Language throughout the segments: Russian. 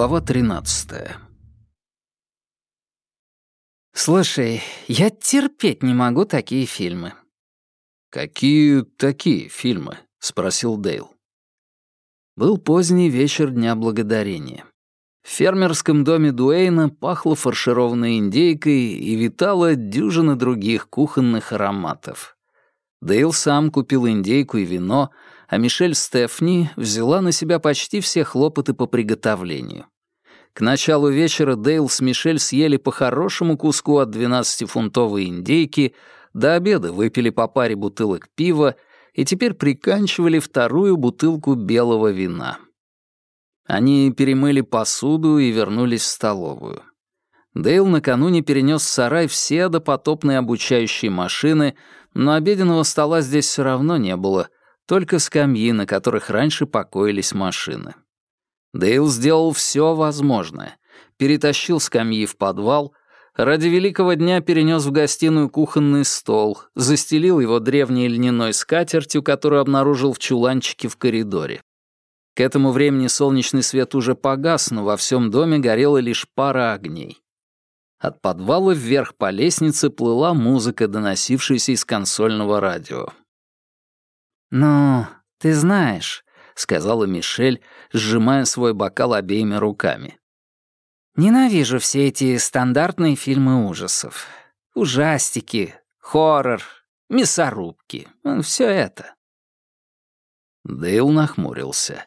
Глава 13 «Слушай, я терпеть не могу такие фильмы». «Какие такие фильмы?» — спросил Дейл. Был поздний вечер Дня Благодарения. В фермерском доме Дуэйна пахло фаршированной индейкой и витало дюжина других кухонных ароматов. Дейл сам купил индейку и вино, а Мишель Стефни взяла на себя почти все хлопоты по приготовлению. К началу вечера Дейл с Мишель съели по хорошему куску от 12-фунтовой индейки, до обеда выпили по паре бутылок пива и теперь приканчивали вторую бутылку белого вина. Они перемыли посуду и вернулись в столовую. Дейл накануне перенес в сарай все допотопные обучающие машины, но обеденного стола здесь все равно не было, только скамьи, на которых раньше покоились машины. Дейл сделал все возможное. Перетащил скамьи в подвал, ради великого дня перенес в гостиную кухонный стол, застелил его древней льняной скатертью, которую обнаружил в чуланчике в коридоре. К этому времени солнечный свет уже погас, но во всем доме горела лишь пара огней. От подвала вверх по лестнице плыла музыка, доносившаяся из консольного радио. «Ну, ты знаешь, сказала Мишель, сжимая свой бокал обеими руками. «Ненавижу все эти стандартные фильмы ужасов. Ужастики, хоррор, мясорубки. Все это». Дейл нахмурился.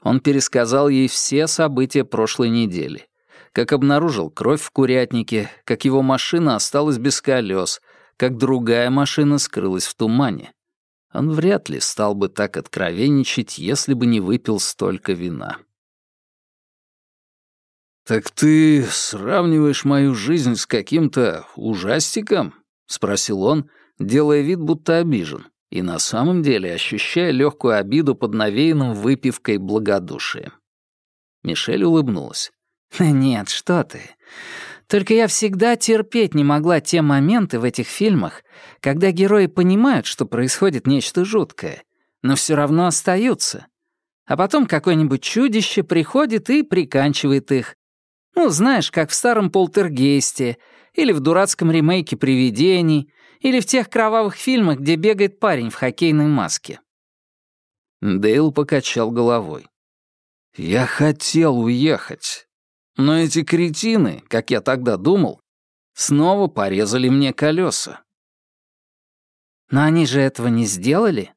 Он пересказал ей все события прошлой недели. Как обнаружил кровь в курятнике, как его машина осталась без колес, как другая машина скрылась в тумане. Он вряд ли стал бы так откровенничать, если бы не выпил столько вина. «Так ты сравниваешь мою жизнь с каким-то ужастиком?» — спросил он, делая вид, будто обижен, и на самом деле ощущая легкую обиду под навеянным выпивкой благодушием. Мишель улыбнулась. «Нет, что ты. Только я всегда терпеть не могла те моменты в этих фильмах, когда герои понимают, что происходит нечто жуткое, но все равно остаются. А потом какое-нибудь чудище приходит и приканчивает их. Ну, знаешь, как в старом «Полтергейсте», или в дурацком ремейке «Привидений», или в тех кровавых фильмах, где бегает парень в хоккейной маске. Дейл покачал головой. «Я хотел уехать. Но эти кретины, как я тогда думал, снова порезали мне колеса. «Но они же этого не сделали?»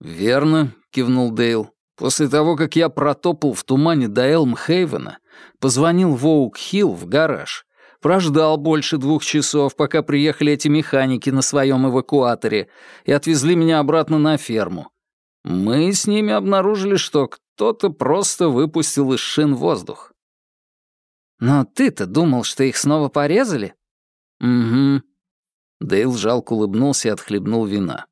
«Верно», — кивнул Дейл. «После того, как я протопал в тумане до Элмхейвена, позвонил в Оук-Хилл в гараж, прождал больше двух часов, пока приехали эти механики на своем эвакуаторе и отвезли меня обратно на ферму. Мы с ними обнаружили, что кто-то просто выпустил из шин воздух. «Но ты-то думал, что их снова порезали?» «Угу». Дейл жалко улыбнулся и отхлебнул вина.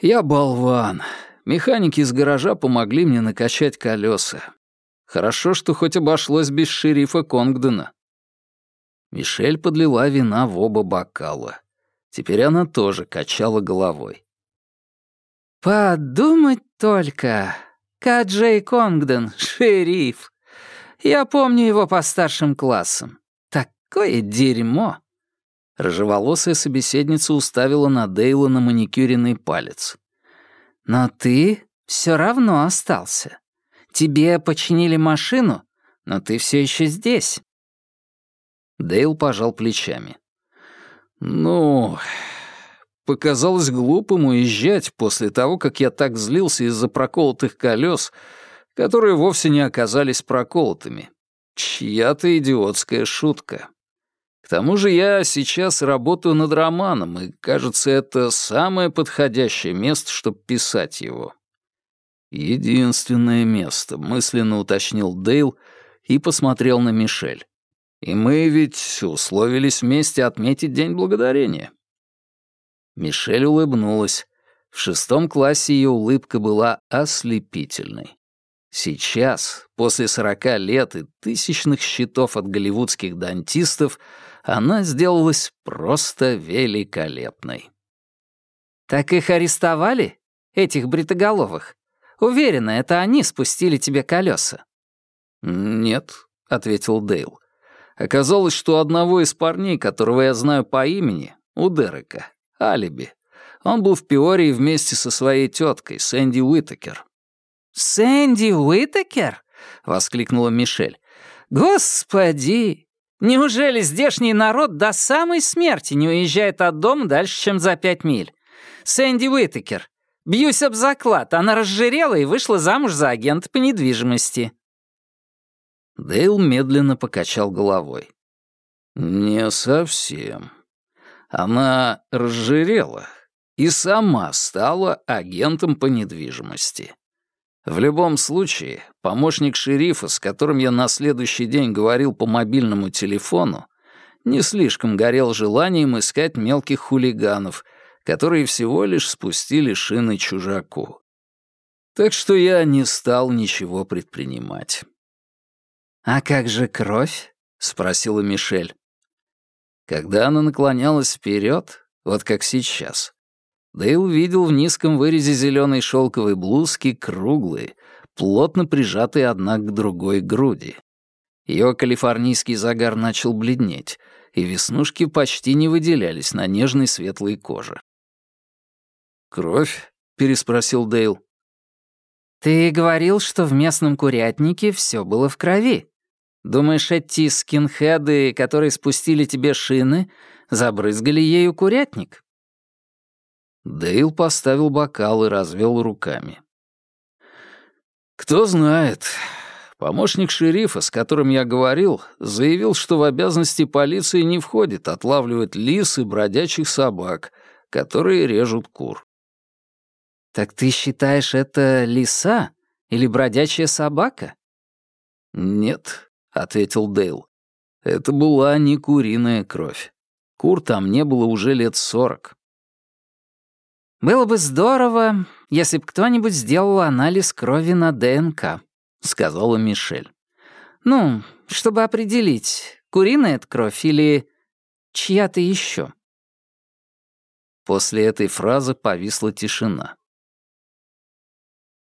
«Я болван. Механики из гаража помогли мне накачать колеса. Хорошо, что хоть обошлось без шерифа Конгдена». Мишель подлила вина в оба бокала. Теперь она тоже качала головой. «Подумать только! Каджей Конгден, шериф! Я помню его по старшим классам. Такое дерьмо!» Рыжеволосая собеседница уставила на Дейла на маникюренный палец. «Но ты все равно остался. Тебе починили машину, но ты все еще здесь». Дейл пожал плечами. «Ну, показалось глупым уезжать после того, как я так злился из-за проколотых колес которые вовсе не оказались проколотыми. Чья-то идиотская шутка. К тому же я сейчас работаю над романом, и, кажется, это самое подходящее место, чтобы писать его. Единственное место, мысленно уточнил Дейл и посмотрел на Мишель. И мы ведь условились вместе отметить День Благодарения. Мишель улыбнулась. В шестом классе ее улыбка была ослепительной. Сейчас, после сорока лет и тысячных счетов от голливудских дантистов, она сделалась просто великолепной. «Так их арестовали? Этих бритоголовых? Уверена, это они спустили тебе колеса. «Нет», — ответил Дейл. «Оказалось, что у одного из парней, которого я знаю по имени, у Дерека, алиби. Он был в Пиории вместе со своей теткой, Сэнди Уитакер». «Сэнди Уитакер?» — воскликнула Мишель. «Господи! Неужели здешний народ до самой смерти не уезжает от дома дальше, чем за пять миль? Сэнди Уитакер. Бьюсь об заклад, она разжирела и вышла замуж за агента по недвижимости». Дейл медленно покачал головой. «Не совсем. Она разжирела и сама стала агентом по недвижимости. В любом случае, помощник шерифа, с которым я на следующий день говорил по мобильному телефону, не слишком горел желанием искать мелких хулиганов, которые всего лишь спустили шины чужаку. Так что я не стал ничего предпринимать. «А как же кровь?» — спросила Мишель. Когда она наклонялась вперед, вот как сейчас, Дейл видел в низком вырезе зеленой шелковой блузки круглые, плотно прижатые одна к другой груди. Ее калифорнийский загар начал бледнеть, и веснушки почти не выделялись на нежной светлой коже. «Кровь?» — переспросил Дейл. «Ты говорил, что в местном курятнике все было в крови. Думаешь, эти скинхеды, которые спустили тебе шины, забрызгали ею курятник?» Дейл поставил бокал и развел руками. «Кто знает. Помощник шерифа, с которым я говорил, заявил, что в обязанности полиции не входит отлавливать лис и бродячих собак, которые режут кур. «Так ты считаешь, это лиса или бродячая собака?» «Нет», — ответил Дейл. «Это была не куриная кровь. Кур там не было уже лет сорок». «Было бы здорово, если бы кто-нибудь сделал анализ крови на ДНК», — сказала Мишель. «Ну, чтобы определить, куриная это кровь или чья-то еще». После этой фразы повисла тишина.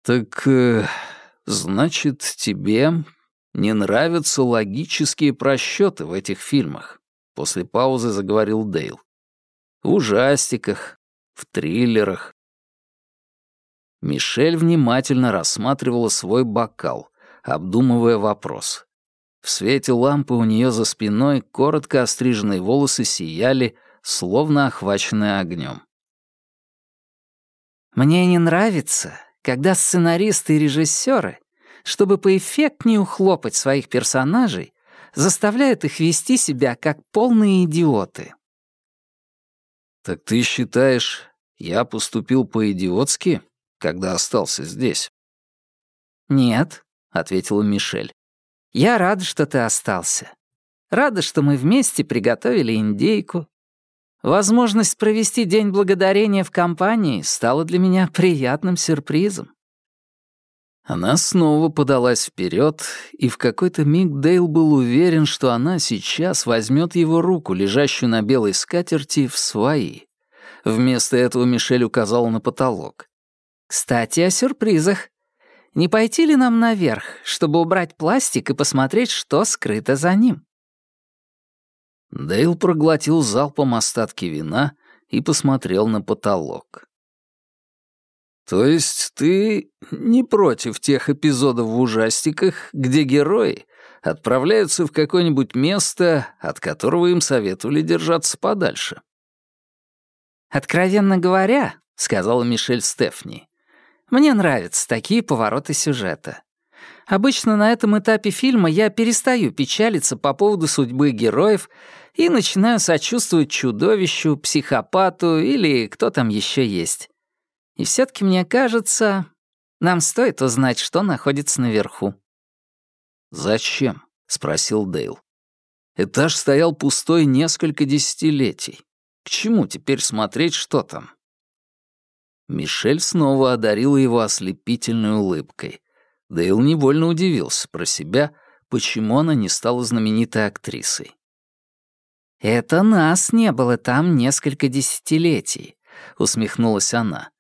«Так, э, значит, тебе не нравятся логические просчеты в этих фильмах?» После паузы заговорил Дейл. «В ужастиках, в триллерах». Мишель внимательно рассматривала свой бокал, обдумывая вопрос. В свете лампы у нее за спиной коротко остриженные волосы сияли, словно охваченные огнем. «Мне не нравится, когда сценаристы и режиссеры, чтобы поэффектнее ухлопать своих персонажей, заставляют их вести себя как полные идиоты. «Так ты считаешь, я поступил по-идиотски, когда остался здесь?» «Нет», — ответила Мишель. «Я рада, что ты остался. Рада, что мы вместе приготовили индейку, Возможность провести День Благодарения в компании стала для меня приятным сюрпризом. Она снова подалась вперед, и в какой-то миг Дейл был уверен, что она сейчас возьмет его руку, лежащую на белой скатерти, в свои. Вместо этого Мишель указала на потолок. «Кстати, о сюрпризах. Не пойти ли нам наверх, чтобы убрать пластик и посмотреть, что скрыто за ним?» Дейл проглотил залпом остатки вина и посмотрел на потолок. «То есть ты не против тех эпизодов в ужастиках, где герои отправляются в какое-нибудь место, от которого им советовали держаться подальше?» «Откровенно говоря», — сказала Мишель Стефни, «мне нравятся такие повороты сюжета. Обычно на этом этапе фильма я перестаю печалиться по поводу судьбы героев и начинаю сочувствовать чудовищу, психопату или кто там еще есть. И все таки мне кажется, нам стоит узнать, что находится наверху». «Зачем?» — спросил Дейл. «Этаж стоял пустой несколько десятилетий. К чему теперь смотреть, что там?» Мишель снова одарила его ослепительной улыбкой. Дейл невольно удивился про себя, почему она не стала знаменитой актрисой. «Это нас не было там несколько десятилетий», — усмехнулась она.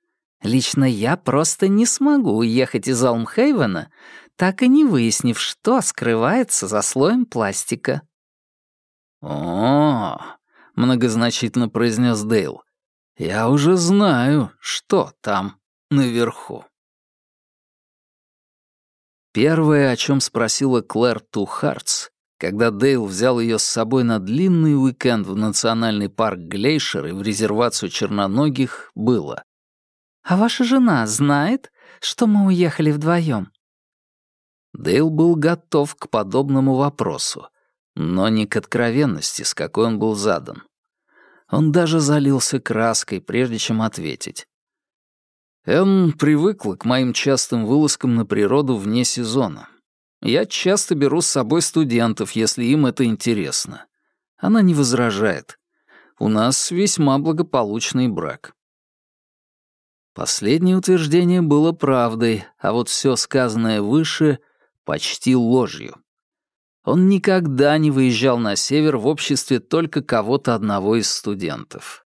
«Лично я просто не смогу уехать из Алмхейвена, так и не выяснив, что скрывается за слоем пластика. «О, — многозначительно произнес Дейл, — я уже знаю, что там наверху». Первое, о чем спросила Клэр Тухартс, когда Дейл взял ее с собой на длинный уикенд в национальный парк Глейшер и в резервацию черноногих, было. «А ваша жена знает, что мы уехали вдвоем?» Дейл был готов к подобному вопросу, но не к откровенности, с какой он был задан. Он даже залился краской, прежде чем ответить. Энн привыкла к моим частым вылазкам на природу вне сезона. Я часто беру с собой студентов, если им это интересно. Она не возражает. У нас весьма благополучный брак. Последнее утверждение было правдой, а вот все сказанное выше — почти ложью. Он никогда не выезжал на север в обществе только кого-то одного из студентов.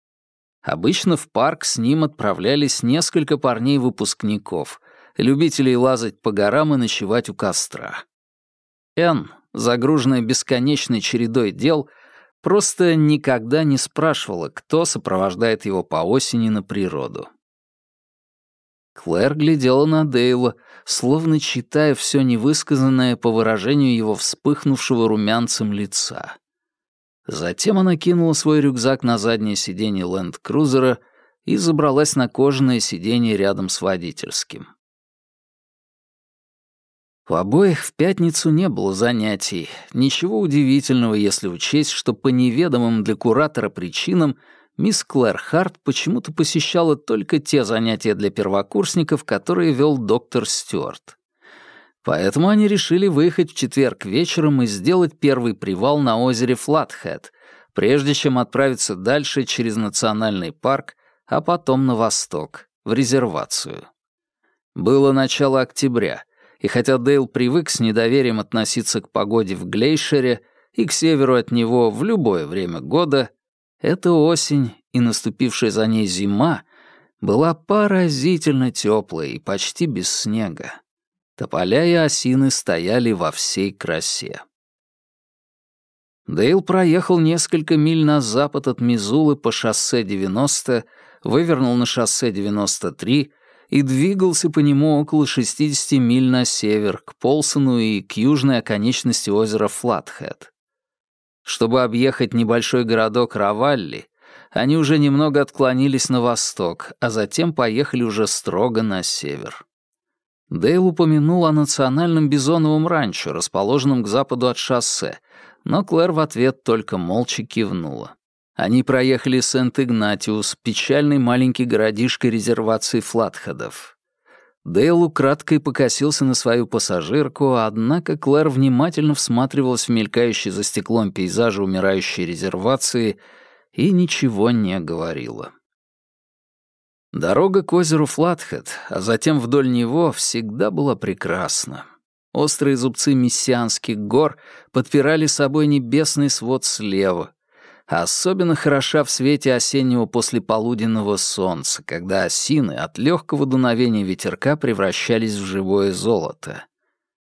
Обычно в парк с ним отправлялись несколько парней-выпускников, любителей лазать по горам и ночевать у костра. Энн, загруженная бесконечной чередой дел, просто никогда не спрашивала, кто сопровождает его по осени на природу. Клэр глядела на Дейла, словно читая все невысказанное по выражению его вспыхнувшего румянцем лица. Затем она кинула свой рюкзак на заднее сиденье ленд-крузера и забралась на кожаное сиденье рядом с водительским. У обоих в пятницу не было занятий. Ничего удивительного, если учесть, что по неведомым для куратора причинам мисс Клэр Харт почему-то посещала только те занятия для первокурсников, которые вел доктор Стюарт. Поэтому они решили выехать в четверг вечером и сделать первый привал на озере Флатхэт, прежде чем отправиться дальше через национальный парк, а потом на восток, в резервацию. Было начало октября, и хотя Дейл привык с недоверием относиться к погоде в Глейшере и к северу от него в любое время года, эта осень и наступившая за ней зима была поразительно теплой и почти без снега. Тополя и осины стояли во всей красе. Дейл проехал несколько миль на запад от Мизулы по шоссе 90, вывернул на шоссе 93 и двигался по нему около 60 миль на север, к Полсону и к южной оконечности озера Флатхэт. Чтобы объехать небольшой городок Равалли, они уже немного отклонились на восток, а затем поехали уже строго на север. Дейл упомянул о национальном бизоновом ранчо, расположенном к западу от шоссе, но Клэр в ответ только молча кивнула. Они проехали Сент-Игнатиус, печальный маленький городишко резервации флатхедов. Дейл украдкой покосился на свою пассажирку, однако Клэр внимательно всматривалась в мелькающий за стеклом пейзажи умирающей резервации и ничего не говорила. Дорога к озеру Флатхед, а затем вдоль него, всегда была прекрасна. Острые зубцы мессианских гор подпирали собой небесный свод слева, особенно хороша в свете осеннего послеполуденного солнца, когда осины от легкого дуновения ветерка превращались в живое золото.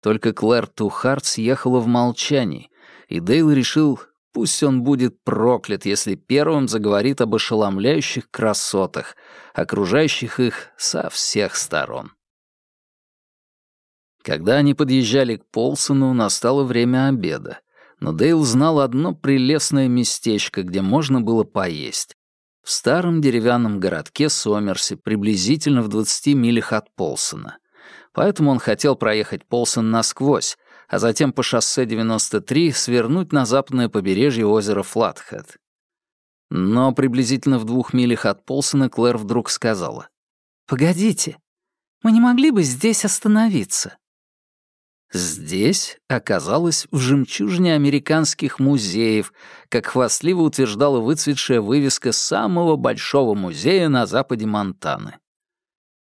Только Клэр Тухарт съехала в молчании, и Дейл решил, Пусть он будет проклят, если первым заговорит об ошеломляющих красотах, окружающих их со всех сторон. Когда они подъезжали к Полсону, настало время обеда, но Дейл знал одно прелестное местечко, где можно было поесть. В старом деревянном городке Сомерсе, приблизительно в 20 милях от Полсона. Поэтому он хотел проехать Полсон насквозь, а затем по шоссе 93 свернуть на западное побережье озера Флатхэт. Но приблизительно в двух милях от Полсона Клэр вдруг сказала. «Погодите, мы не могли бы здесь остановиться?» Здесь оказалось в жемчужине американских музеев, как хвастливо утверждала выцветшая вывеска самого большого музея на западе Монтаны.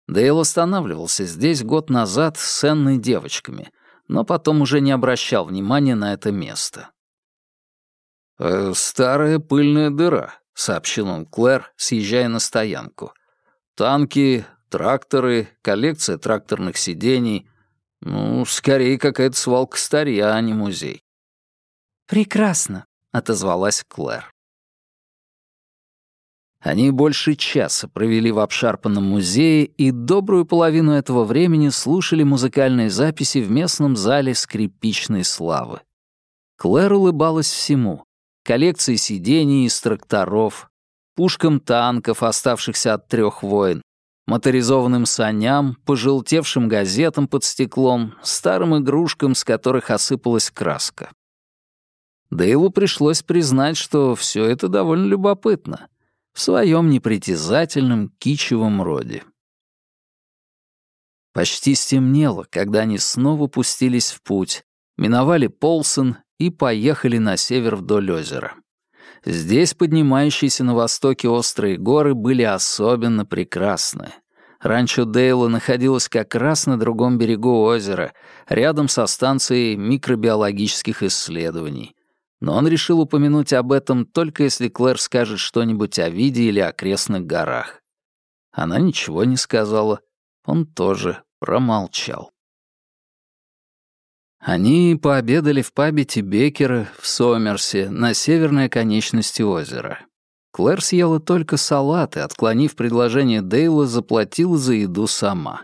Дейл останавливался здесь год назад с Энной девочками, но потом уже не обращал внимания на это место. «Э, «Старая пыльная дыра», — сообщил он Клэр, съезжая на стоянку. «Танки, тракторы, коллекция тракторных сидений. Ну, скорее какая-то свалка старья, а не музей. «Прекрасно», — отозвалась Клэр. Они больше часа провели в обшарпанном музее и добрую половину этого времени слушали музыкальные записи в местном зале скрипичной славы. Клэр улыбалась всему. Коллекции сидений из тракторов, пушкам танков, оставшихся от трех войн, моторизованным саням, пожелтевшим газетам под стеклом, старым игрушкам, с которых осыпалась краска. Дейлу пришлось признать, что все это довольно любопытно — в своем непритязательном кичевом роде. Почти стемнело, когда они снова пустились в путь, миновали Полсон и поехали на север вдоль озера. Здесь поднимающиеся на востоке острые горы были особенно прекрасны. Ранчо Дейла находилось как раз на другом берегу озера, рядом со станцией микробиологических исследований, но он решил упомянуть об этом только если Клэр скажет что-нибудь о виде или окрестных горах. Она ничего не сказала, он тоже промолчал. Они пообедали в пабе Тибекера в Сомерсе на северной оконечности озера. Клэр съела только салат и, отклонив предложение Дейла, заплатила за еду сама.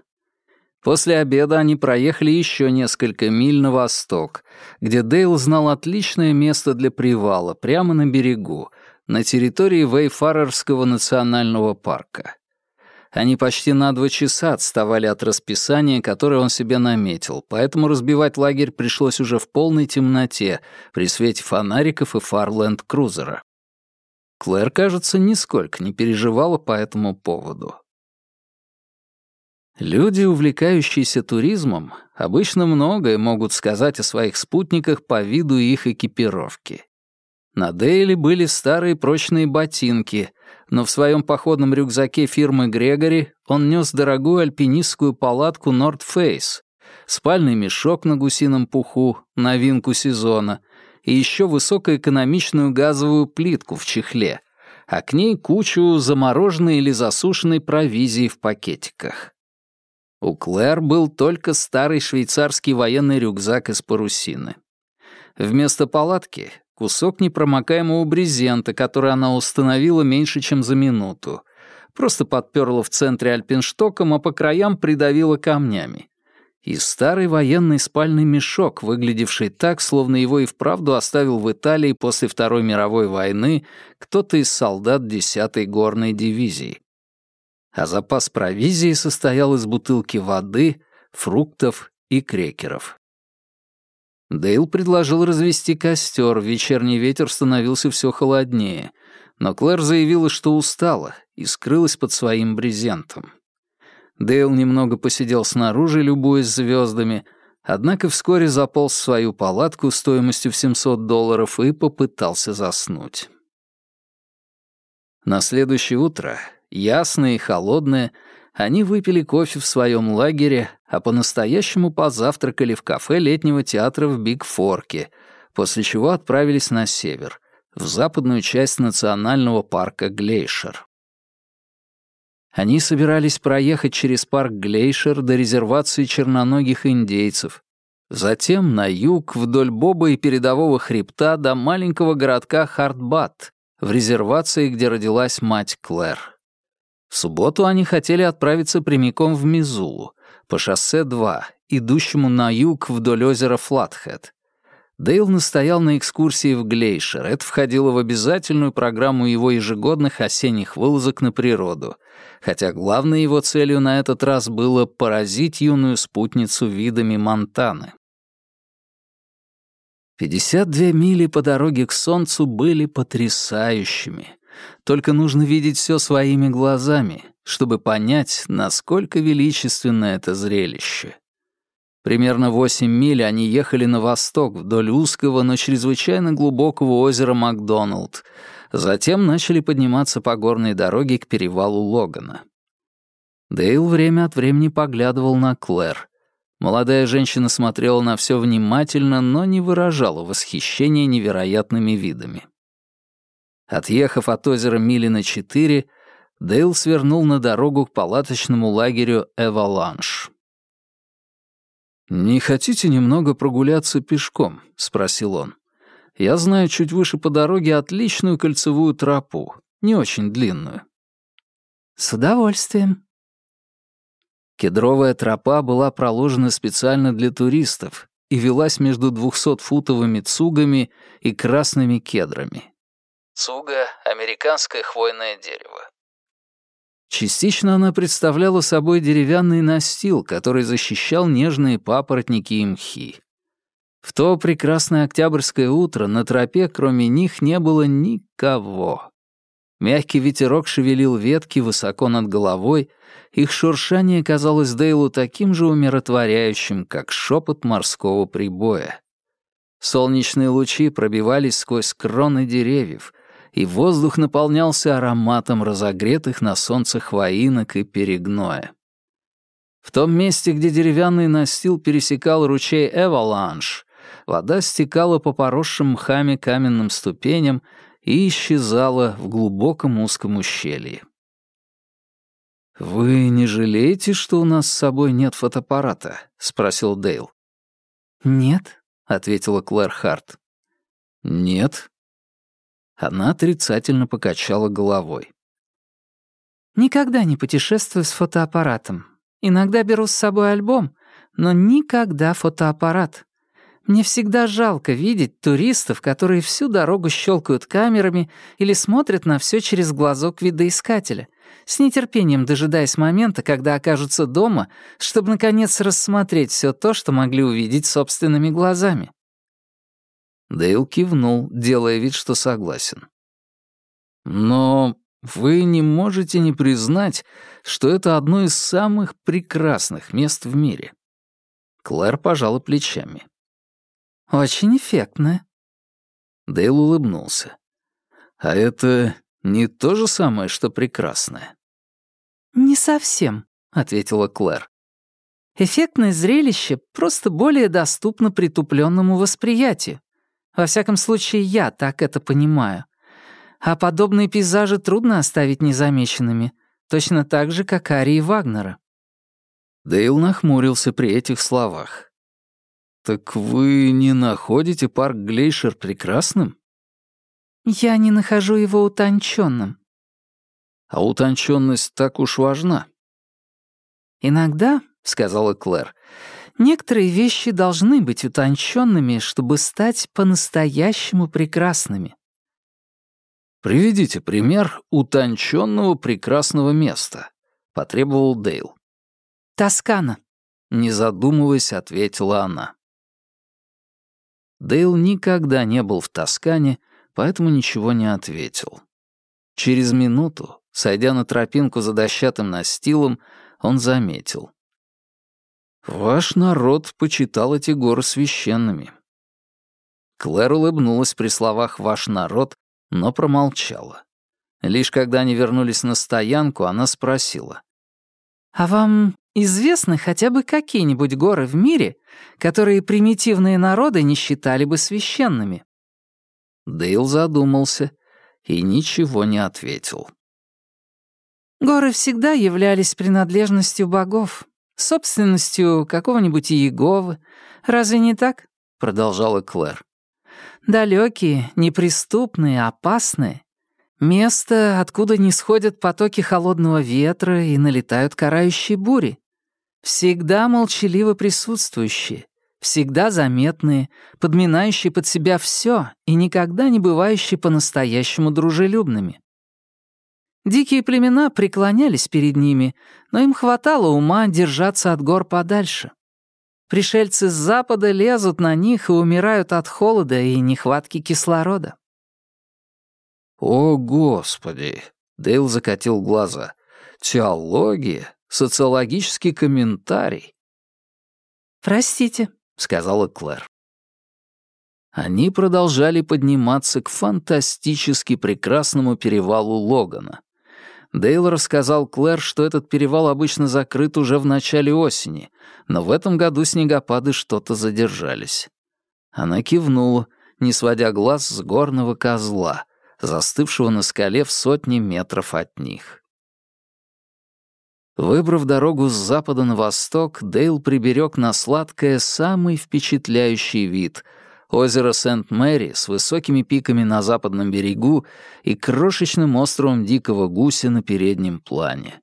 После обеда они проехали еще несколько миль на восток, где Дейл знал отличное место для привала, прямо на берегу, на территории Вейфарерского национального парка. Они почти на два часа отставали от расписания, которое он себе наметил, поэтому разбивать лагерь пришлось уже в полной темноте, при свете фонариков и фар ленд-крузера. Клэр, кажется, нисколько не переживала по этому поводу. Люди, увлекающиеся туризмом, обычно многое могут сказать о своих спутниках по виду их экипировки. На Дейле были старые прочные ботинки, но в своем походном рюкзаке фирмы Грегори он нес дорогую альпинистскую палатку Face, спальный мешок на гусином пуху, новинку сезона, и еще высокоэкономичную газовую плитку в чехле, а к ней кучу замороженной или засушенной провизии в пакетиках. У Клэр был только старый швейцарский военный рюкзак из парусины. Вместо палатки — кусок непромокаемого брезента, который она установила меньше, чем за минуту. Просто подперла в центре альпинштоком, а по краям придавила камнями. И старый военный спальный мешок, выглядевший так, словно его и вправду оставил в Италии после Второй мировой войны кто-то из солдат 10-й горной дивизии а запас провизии состоял из бутылки воды, фруктов и крекеров. Дейл предложил развести костер, вечерний ветер становился все холоднее, но Клэр заявила, что устала и скрылась под своим брезентом. Дейл немного посидел снаружи, любуясь звездами, однако вскоре заполз в свою палатку стоимостью в 700 долларов и попытался заснуть. На следующее утро ясное и холодное, они выпили кофе в своем лагере, а по-настоящему позавтракали в кафе летнего театра в Биг-Форке, после чего отправились на север, в западную часть национального парка Глейшер. Они собирались проехать через парк Глейшер до резервации черноногих индейцев, затем на юг вдоль Боба и передового хребта до маленького городка Хартбат, в резервации, где родилась мать Клэр. В субботу они хотели отправиться прямиком в Мизулу, по шоссе 2, идущему на юг вдоль озера Флатхед. Дейл настоял на экскурсии в Глейшер. Это входило в обязательную программу его ежегодных осенних вылазок на природу, хотя главной его целью на этот раз было поразить юную спутницу видами Монтаны. 52 мили по дороге к Солнцу были потрясающими. Только нужно видеть все своими глазами, чтобы понять, насколько величественно это зрелище. Примерно 8 миль они ехали на восток вдоль узкого, но чрезвычайно глубокого озера Макдоналд, затем начали подниматься по горной дороге к перевалу Логана. Дейл время от времени поглядывал на Клэр. Молодая женщина смотрела на все внимательно, но не выражала восхищения невероятными видами. Отъехав от озера мили на четыре, Дейл свернул на дорогу к палаточному лагерю «Эваланш». «Не хотите немного прогуляться пешком?» — спросил он. «Я знаю чуть выше по дороге отличную кольцевую тропу, не очень длинную». «С удовольствием». Кедровая тропа была проложена специально для туристов и велась между двухсотфутовыми цугами и красными кедрами. Цуга — американское хвойное дерево. Частично она представляла собой деревянный настил, который защищал нежные папоротники и мхи. В то прекрасное октябрьское утро на тропе кроме них не было никого. Мягкий ветерок шевелил ветки высоко над головой, их шуршание казалось Дейлу таким же умиротворяющим, как шепот морского прибоя. Солнечные лучи пробивались сквозь кроны деревьев, и воздух наполнялся ароматом разогретых на солнце хвоинок и перегноя. В том месте, где деревянный настил пересекал ручей Эваланш, вода стекала по поросшим мхами каменным ступеням и исчезала в глубоком узком ущелье. «Вы не жалеете, что у нас с собой нет фотоаппарата?» — спросил Дейл. «Нет», — ответила Клэр Харт. «Нет», она отрицательно покачала головой. «Никогда не путешествую с фотоаппаратом. Иногда беру с собой альбом, но никогда фотоаппарат. Мне всегда жалко видеть туристов, которые всю дорогу щелкают камерами или смотрят на все через глазок видоискателя, с нетерпением дожидаясь момента, когда окажутся дома, чтобы, наконец, рассмотреть все то, что могли увидеть собственными глазами. Дейл кивнул, делая вид, что согласен. «Но вы не можете не признать, что это одно из самых прекрасных мест в мире». Клэр пожала плечами. «Очень эффектное». Дейл улыбнулся. «А это не то же самое, что прекрасное?» «Не совсем», — ответила Клэр. «Эффектное зрелище просто более доступно притупленному восприятию. Во всяком случае, я так это понимаю. А подобные пейзажи трудно оставить незамеченными, точно так же, как арии Вагнера. Дейл нахмурился при этих словах. «Так вы не находите парк Глейшер прекрасным?» «Я не нахожу его утонченным». «А утонченность так уж важна». «Иногда», — сказала Клэр, Некоторые вещи должны быть утонченными, чтобы стать по-настоящему прекрасными. «Приведите пример утонченного прекрасного места», — потребовал Дейл. «Тоскана», — не задумываясь, ответила она. Дейл никогда не был в Тоскане, поэтому ничего не ответил. Через минуту, сойдя на тропинку за дощатым настилом, он заметил. Ваш народ почитал эти горы священными. Клэр улыбнулась при словах «ваш народ», но промолчала. Лишь когда они вернулись на стоянку, она спросила. «А вам известны хотя бы какие-нибудь горы в мире, которые примитивные народы не считали бы священными?» Дейл задумался и ничего не ответил. «Горы всегда являлись принадлежностью богов», собственностью какого-нибудь Иеговы. Разве не так?» — продолжала Клэр. «Далекие, неприступные, опасные. Место, откуда не сходят потоки холодного ветра и налетают карающие бури. Всегда молчаливо присутствующие, всегда заметные, подминающие под себя все и никогда не бывающие по-настоящему дружелюбными. Дикие племена преклонялись перед ними, но им хватало ума держаться от гор подальше. Пришельцы с запада лезут на них и умирают от холода и нехватки кислорода. «О, Господи!» — Дейл закатил глаза. «Теология? Социологический комментарий?» «Простите», — сказала Клэр. Они продолжали подниматься к фантастически прекрасному перевалу Логана. Дейл рассказал Клэр, что этот перевал обычно закрыт уже в начале осени, но в этом году снегопады что-то задержались. Она кивнула, не сводя глаз с горного козла, застывшего на скале в сотни метров от них. Выбрав дорогу с запада на восток, Дейл приберег на сладкое самый впечатляющий вид — озеро Сент-Мэри с высокими пиками на западном берегу и крошечным островом Дикого Гуся на переднем плане.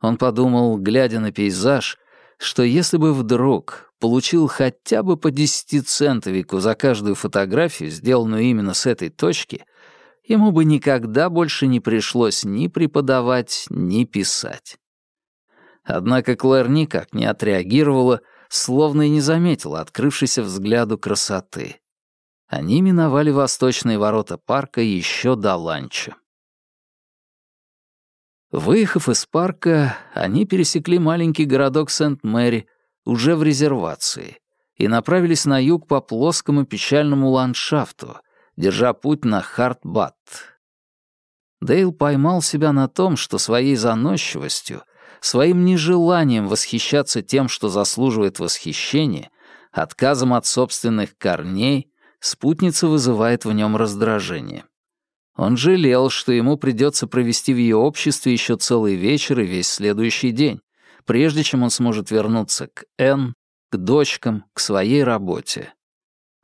Он подумал, глядя на пейзаж, что если бы вдруг получил хотя бы по десятицентовику за каждую фотографию, сделанную именно с этой точки, ему бы никогда больше не пришлось ни преподавать, ни писать. Однако Клэр никак не отреагировала, словно и не заметила открывшейся взгляду красоты. Они миновали восточные ворота парка еще до ланча. Выехав из парка, они пересекли маленький городок Сент-Мэри уже в резервации и направились на юг по плоскому печальному ландшафту, держа путь на Хартбат. Дейл поймал себя на том, что своей заносчивостью — своим нежеланием восхищаться тем, что заслуживает восхищения, отказом от собственных корней, спутница вызывает в нем раздражение. Он жалел, что ему придется провести в ее обществе еще целый вечер и весь следующий день, прежде чем он сможет вернуться к Энн, к дочкам, к своей работе.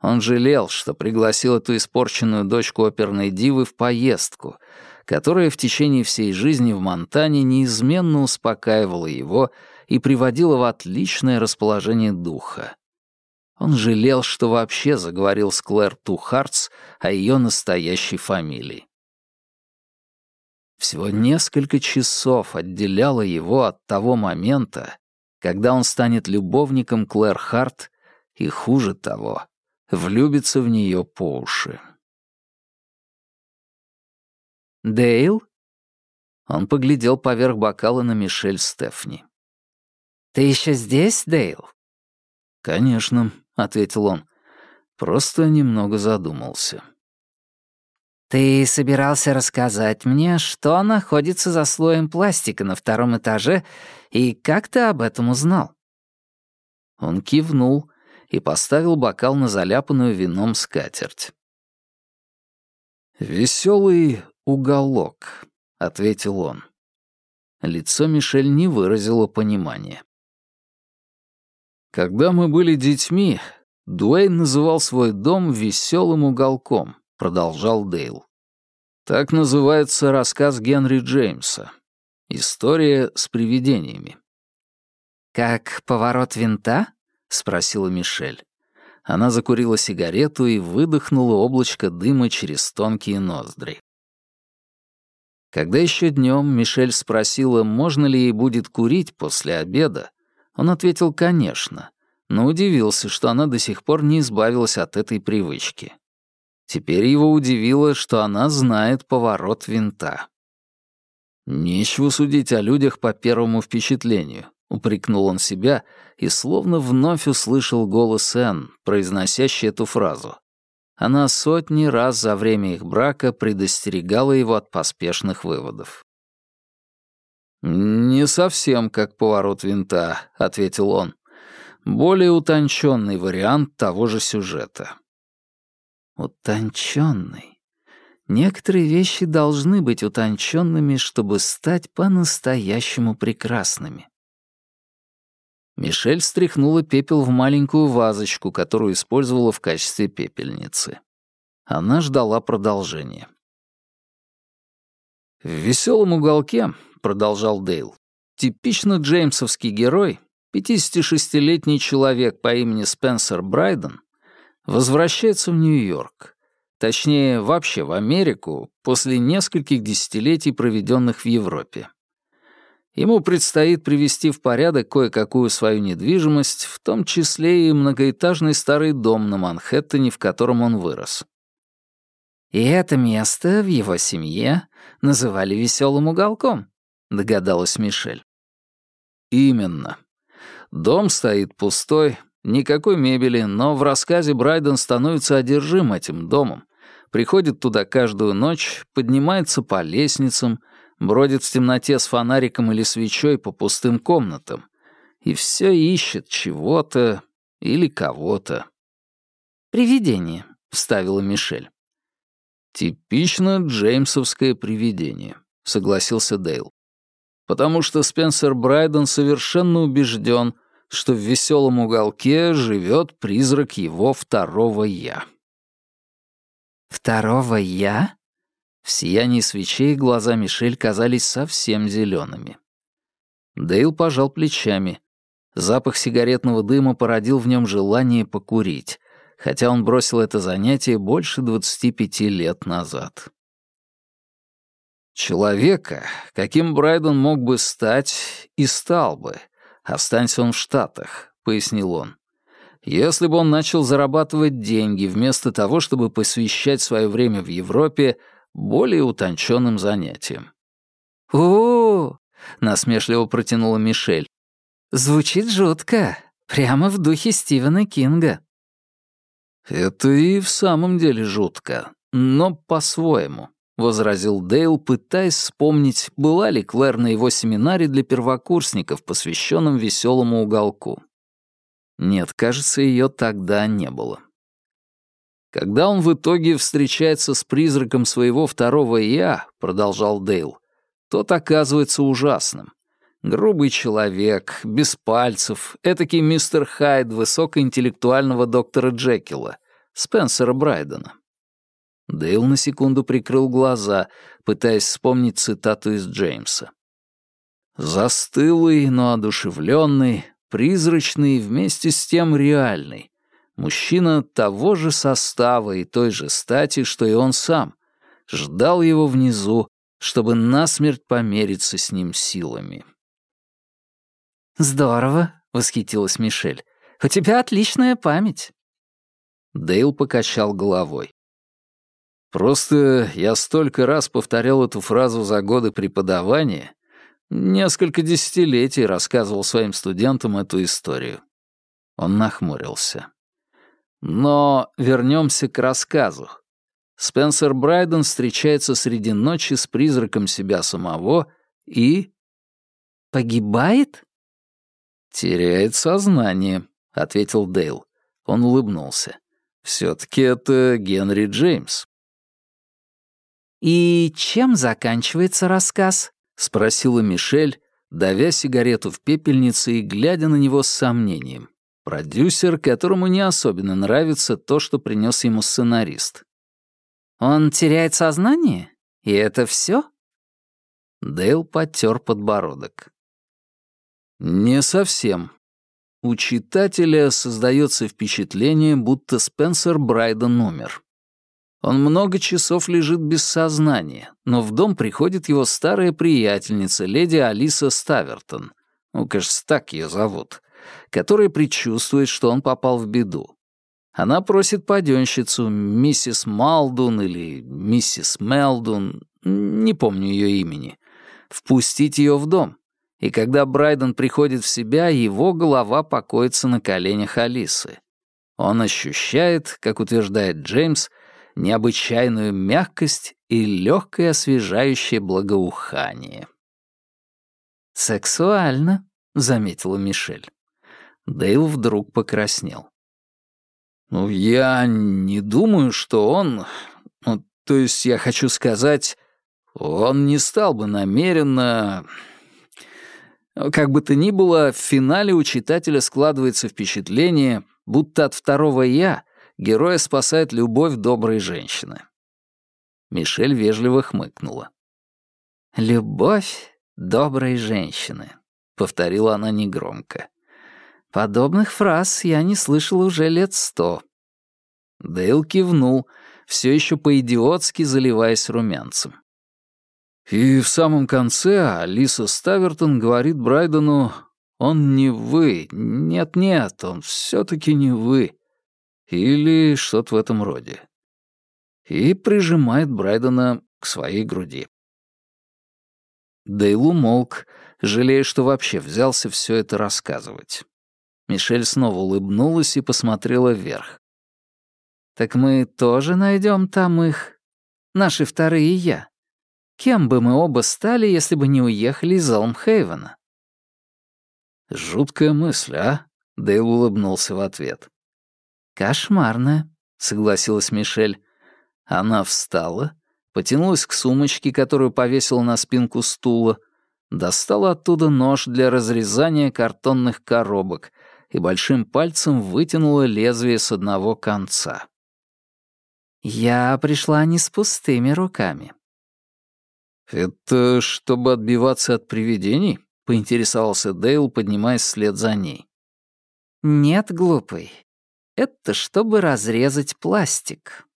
Он жалел, что пригласил эту испорченную дочку оперной дивы в поездку, которая в течение всей жизни в Монтане неизменно успокаивала его и приводила в отличное расположение духа. Он жалел, что вообще заговорил с Клэр Тухартс о ее настоящей фамилии. Всего несколько часов отделяло его от того момента, когда он станет любовником Клэр Харт и, хуже того, влюбится в нее по уши. «Дейл?» Он поглядел поверх бокала на Мишель Стефни. «Ты еще здесь, Дейл?» «Конечно», — ответил он. Просто немного задумался. «Ты собирался рассказать мне, что находится за слоем пластика на втором этаже, и как ты об этом узнал?» Он кивнул и поставил бокал на заляпанную вином скатерть. «Веселый уголок», — ответил он. Лицо Мишель не выразило понимания. Когда мы были детьми, Дуэйн называл свой дом «веселым уголком», — продолжал Дейл. Так называется рассказ Генри Джеймса. История с привидениями. «Как поворот винта?» — спросила Мишель. Она закурила сигарету и выдохнула облачко дыма через тонкие ноздри. Когда еще днем Мишель спросила, можно ли ей будет курить после обеда, он ответил «конечно», но удивился, что она до сих пор не избавилась от этой привычки. Теперь его удивило, что она знает поворот винта. «Нечего судить о людях по первому впечатлению», — упрекнул он себя и словно вновь услышал голос Энн, произносящий эту фразу. Она сотни раз за время их брака предостерегала его от поспешных выводов. «Не совсем как поворот винта», — ответил он. «Более утонченный вариант того же сюжета». «Утонченный. Некоторые вещи должны быть утонченными, чтобы стать по-настоящему прекрасными. Мишель стряхнула пепел в маленькую вазочку, которую использовала в качестве пепельницы. Она ждала продолжения. «В веселом уголке», — продолжал Дейл, «типично джеймсовский герой, 56-летний человек по имени Спенсер Брайден, возвращается в Нью-Йорк, точнее, вообще в Америку, после нескольких десятилетий, проведенных в Европе. Ему предстоит привести в порядок кое-какую свою недвижимость, в том числе и многоэтажный старый дом на Манхэттене, в котором он вырос. И это место в его семье называли веселым уголком, догадалась Мишель. Именно. Дом стоит пустой, никакой мебели, но в рассказе Брайден становится одержим этим домом, приходит туда каждую ночь, поднимается по лестницам — бродит в темноте с фонариком или свечой по пустым комнатам и все ищет чего-то или кого-то. «Привидение», — вставила Мишель. «Типично джеймсовское привидение», — согласился Дейл. потому что Спенсер Брайден совершенно убежден, что в веселом уголке живет призрак его второго «я». «Второго «я»?» В сиянии свечей глаза Мишель казались совсем зелеными. Дейл пожал плечами. Запах сигаретного дыма породил в нем желание покурить, хотя он бросил это занятие больше 25 лет назад. Человека, каким Брайден мог бы стать и стал бы, останься он в Штатах, пояснил он. Если бы он начал зарабатывать деньги вместо того, чтобы посвящать свое время в Европе более утонченным занятиям. «О, насмешливо протянула Мишель. Звучит жутко, прямо в духе Стивена Кинга. Это и в самом деле жутко, но по-своему. — возразил Дейл, пытаясь вспомнить, была ли Клэр на его семинаре для первокурсников, посвященном веселому уголку. Нет, кажется, ее тогда не было. Когда он в итоге встречается с призраком своего второго «я», — продолжал Дейл, тот оказывается ужасным. Грубый человек, без пальцев, этакий мистер Хайд высокоинтеллектуального доктора Джекила, Спенсера Брайдена. Дейл на секунду прикрыл глаза, пытаясь вспомнить цитату из Джеймса. «Застылый, но одушевленный, призрачный, вместе с тем реальный. Мужчина того же состава и той же стати, что и он сам. Ждал его внизу, чтобы насмерть помериться с ним силами». «Здорово», — восхитилась Мишель. «У тебя отличная память». Дейл покачал головой. Просто я столько раз повторял эту фразу за годы преподавания, несколько десятилетий рассказывал своим студентам эту историю. Он нахмурился. Но вернемся к рассказу. Спенсер Брайден встречается среди ночи с призраком себя самого и... «Погибает?» «Теряет сознание», — ответил Дейл. Он улыбнулся. «Все-таки это Генри Джеймс». «И чем заканчивается рассказ?» — спросила Мишель, давя сигарету в пепельнице и глядя на него с сомнением. Продюсер, которому не особенно нравится то, что принес ему сценарист. «Он теряет сознание? И это все? Дейл потер подбородок. «Не совсем. У читателя создается впечатление, будто Спенсер Брайден умер. Он много часов лежит без сознания, но в дом приходит его старая приятельница, леди Алиса Ставертон, ну, кажется, так ее зовут, которая предчувствует, что он попал в беду. Она просит паденщицу, миссис Малдун или миссис Мелдун, не помню ее имени, впустить ее в дом. И когда Брайден приходит в себя, его голова покоится на коленях Алисы. Он ощущает, как утверждает Джеймс, необычайную мягкость и легкое освежающее благоухание. «Сексуально», — заметила Мишель. Дейл вдруг покраснел. «Ну, я не думаю, что он... Ну, то есть я хочу сказать, он не стал бы намеренно... Как бы то ни было, в финале у читателя складывается впечатление, будто от второго «я» героя спасает любовь доброй женщины. Мишель вежливо хмыкнула. «Любовь доброй женщины», — повторила она негромко. «Подобных фраз я не слышал уже лет сто». Дейл кивнул, все еще по-идиотски заливаясь румянцем. И в самом конце Алиса Ставертон говорит Брайдену, «Он не вы, нет-нет, он все-таки не вы. Или что-то в этом роде. И прижимает Брайдена к своей груди. Дейл умолк, жалея, что вообще взялся все это рассказывать. Мишель снова улыбнулась и посмотрела вверх. «Так мы тоже найдем там их? Наши вторые «я». Кем бы мы оба стали, если бы не уехали из Олмхейвена?» «Жуткая мысль, а?» — Дейл улыбнулся в ответ. «Кошмарно», — согласилась Мишель. Она встала, потянулась к сумочке, которую повесила на спинку стула, достала оттуда нож для разрезания картонных коробок и большим пальцем вытянула лезвие с одного конца. «Я пришла не с пустыми руками». «Это чтобы отбиваться от привидений?» — поинтересовался Дейл, поднимаясь вслед за ней. «Нет, глупый. Это чтобы разрезать пластик».